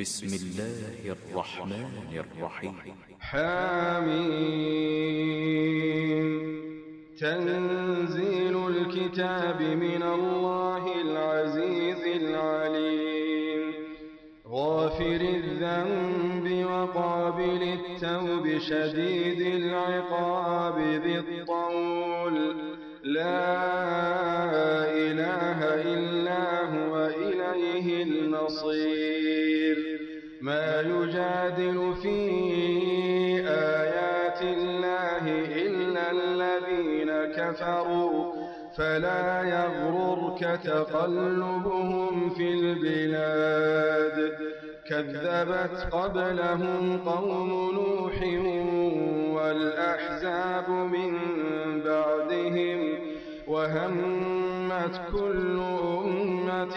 بسم الله الرحمن الرحيم. حميم. تنزيل الكتاب من الله العزيز العليم. غافر الذنب وقابل التوب شديد العقاب ذي الطول. لا إله إلا هو إليه المصير. ما يجادل في آيات الله إلا الذين كفروا فلا يغررك تقلبهم في البلاد. كذبت قبلهم قوم نوح والأحزاب من بعدهم وهمت كل أمة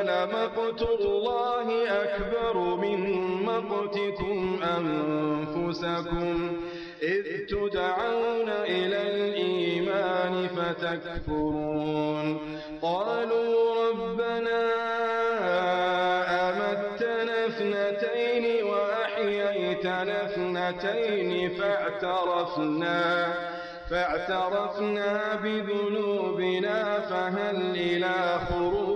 ينادون لمقت الله أكبر من مقتكم أنفسكم. إذ تدعون إلى الإيمان فتكفرون. قالوا ربنا أمتنا اثنتين وأحييتنا اثنتين فاعترفنا فاعترفنا بذنوبنا فهل إلى خروج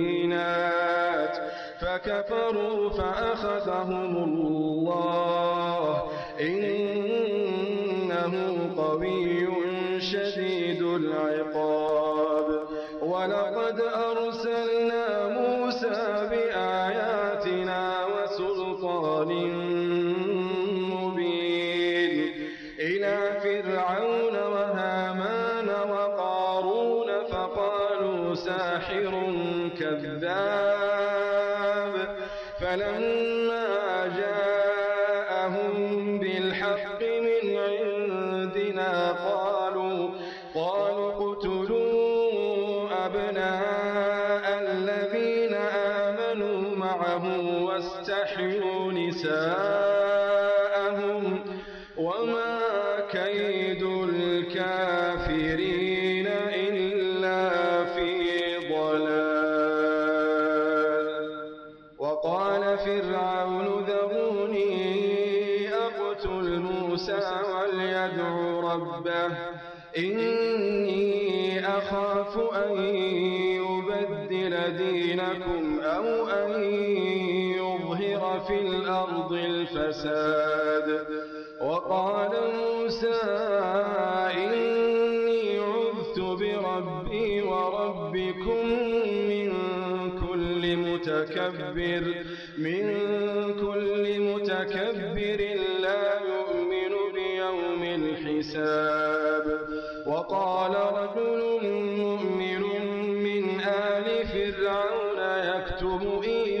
فكفروا فأخذهم الله. إنه معه واستحيوا نساءهم الفساد. وقال موسى إني عذت بربي وربكم من كل متكبر. من كل متكبر لا يؤمن بيوم الحساب. وقال رجل مؤمن من آل فرعون يكتب إيمانه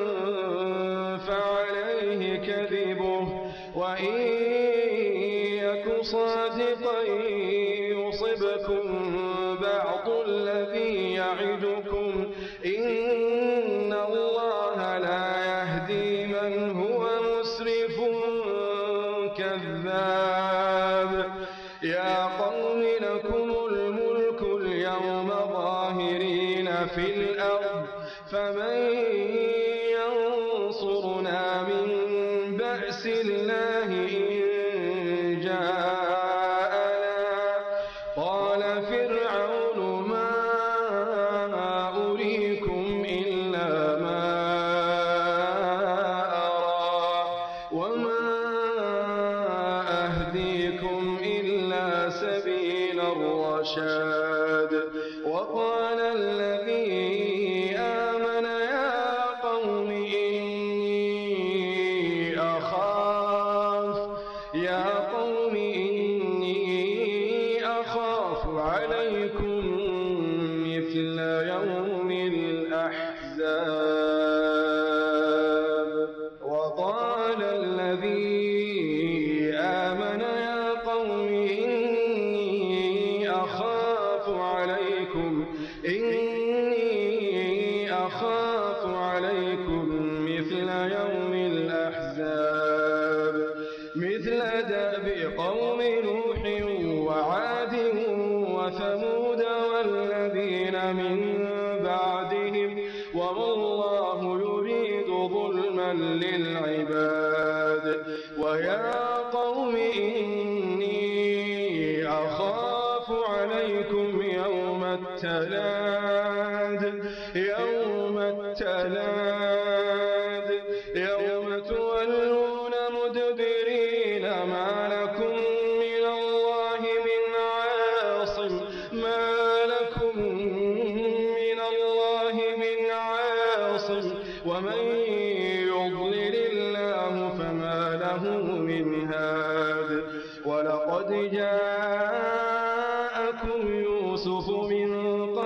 الله أخاف عليكم مثل يوم الأحزاب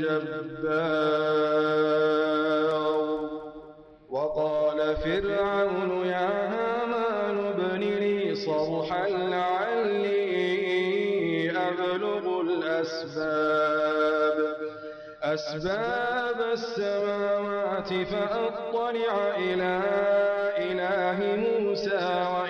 جبار. وقال فرعون يا هامان ابن لي صرحا لعلي أبلغ الأسباب. أسباب السماوات فأطلع إلى إله موسى وإني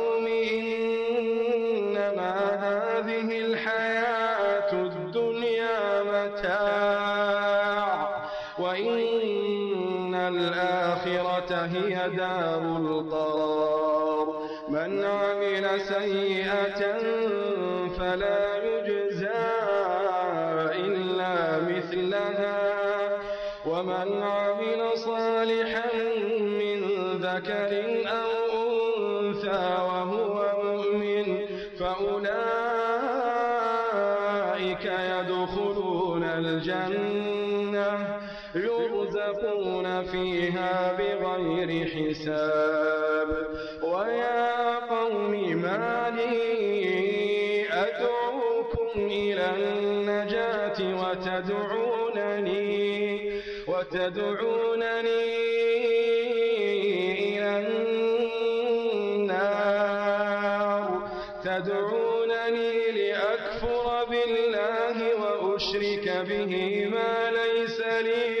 دار القرار. من عمل سيئة فلا يجزى إلا مثلها. ومن عمل صالحا من ذكر حساب ويا قوم ما لي أدعوكم إلى النجاة وتدعونني وتدعونني إلى النار. تدعونني لأكفر بالله وأشرك به ما ليس لي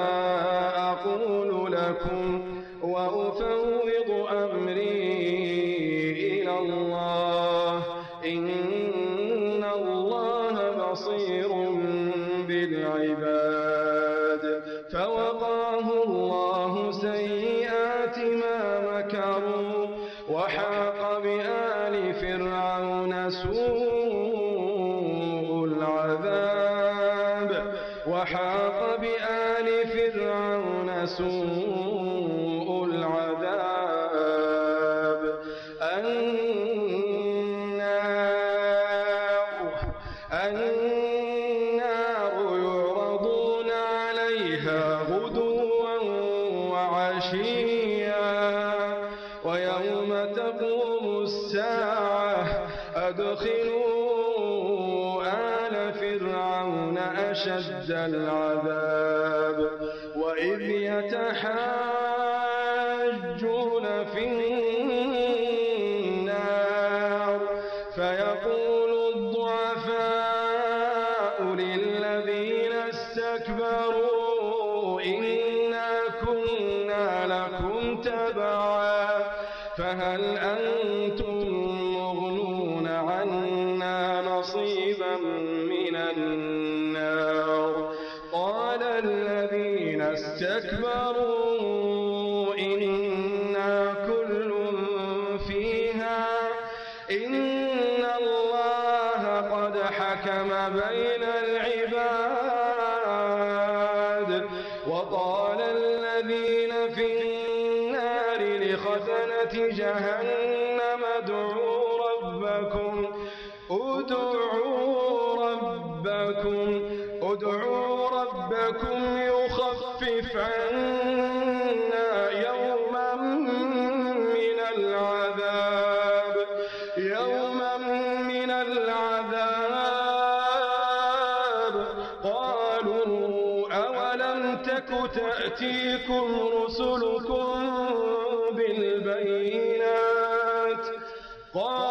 وحاق بآل فرعون سوء. من النار قال الذين استكبروا قالوا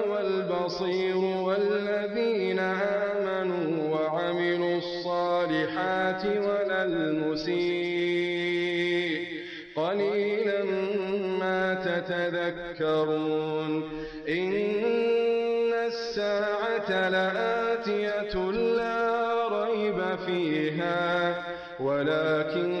والبصير والذين آمنوا وعملوا الصالحات ولا المسيء. قليلا ما تتذكرون. إن الساعة لآتية لا ريب فيها ولكن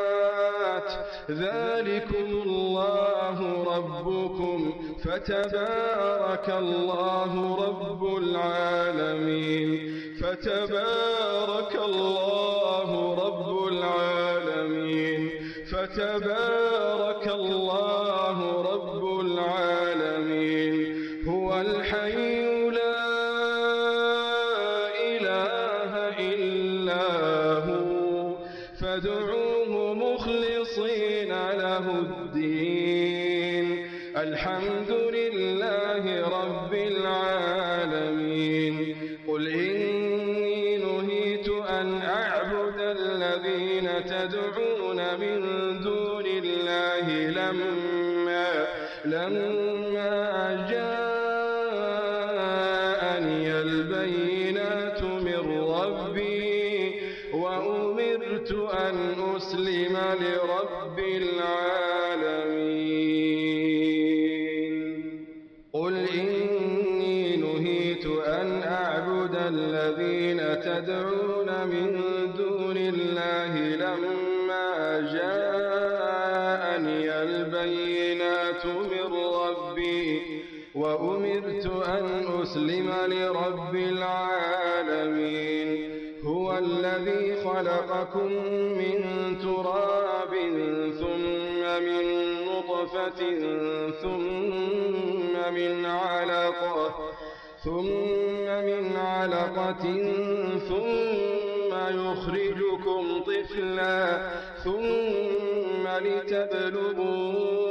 ذلكم الله ربكم فتبارك الله رب العالمين. فتبارك الله رب العالمين. فتبارك تدعون من دون الله لما لما جاءني أن أسلم لرب العالمين. هو الذي خلقكم من تراب ثم من نطفة ثم من علقة ثم من علقة ثم يخرجكم طفلا ثم لتبلغوا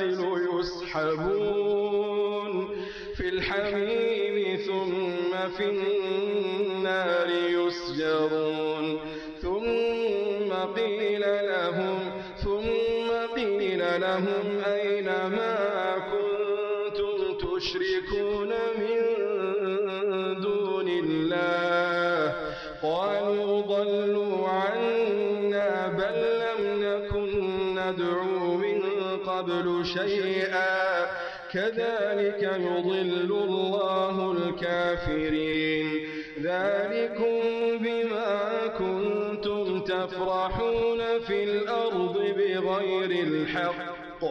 والسلاسل يسحبون في الحميم ثم في النار يسجرون. ثم قيل لهم ثم قيل لهم أين ما شيئا. كذلك يضل الله الكافرين. ذلكم بما كنتم تفرحون في الأرض بغير الحق.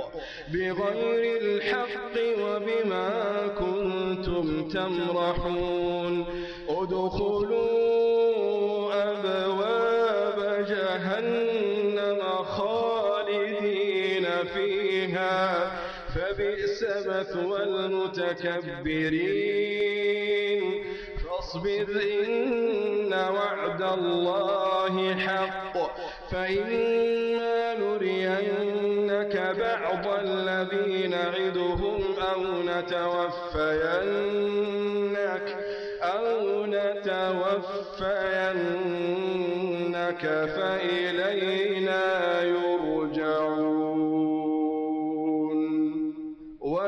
بغير الحق وبما كنتم تمرحون. ادخلوا فبئس مثوى المتكبرين فاصبر إن وعد الله حق. فإما نرينك بعض الذي نعدهم أو نتوفينك أو نتوفينك فإلينا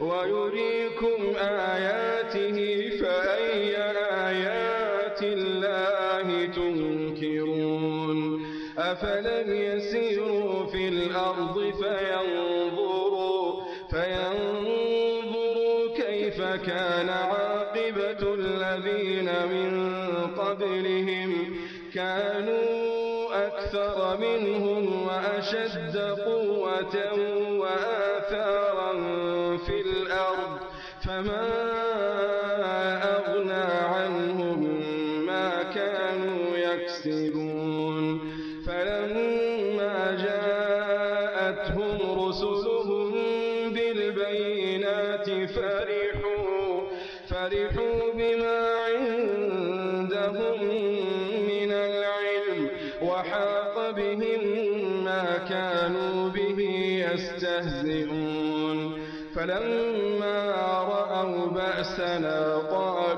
ويريكم آياته فأي آيات الله تنكرون؟ أفلم يسيروا في الأرض فينظروا فينظروا كيف كان عاقبة الذين من قبلهم. كانوا أكثر منهم وأشد قوة وآثارا فما أغنى عنهم ما كانوا يكسبون فلما جاءتهم رسلهم بالبينات فرحوا فرحوا بما عندهم من العلم وحاق بهم ما كانوا به يستهزئون فلما رأوا بأسنا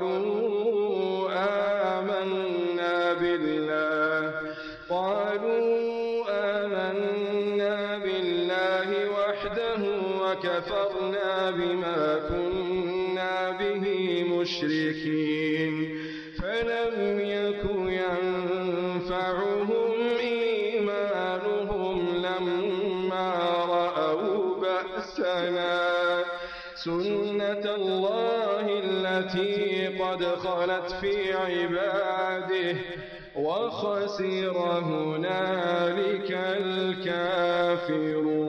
قد خلت في عباده وخسر هنالك الكافرون.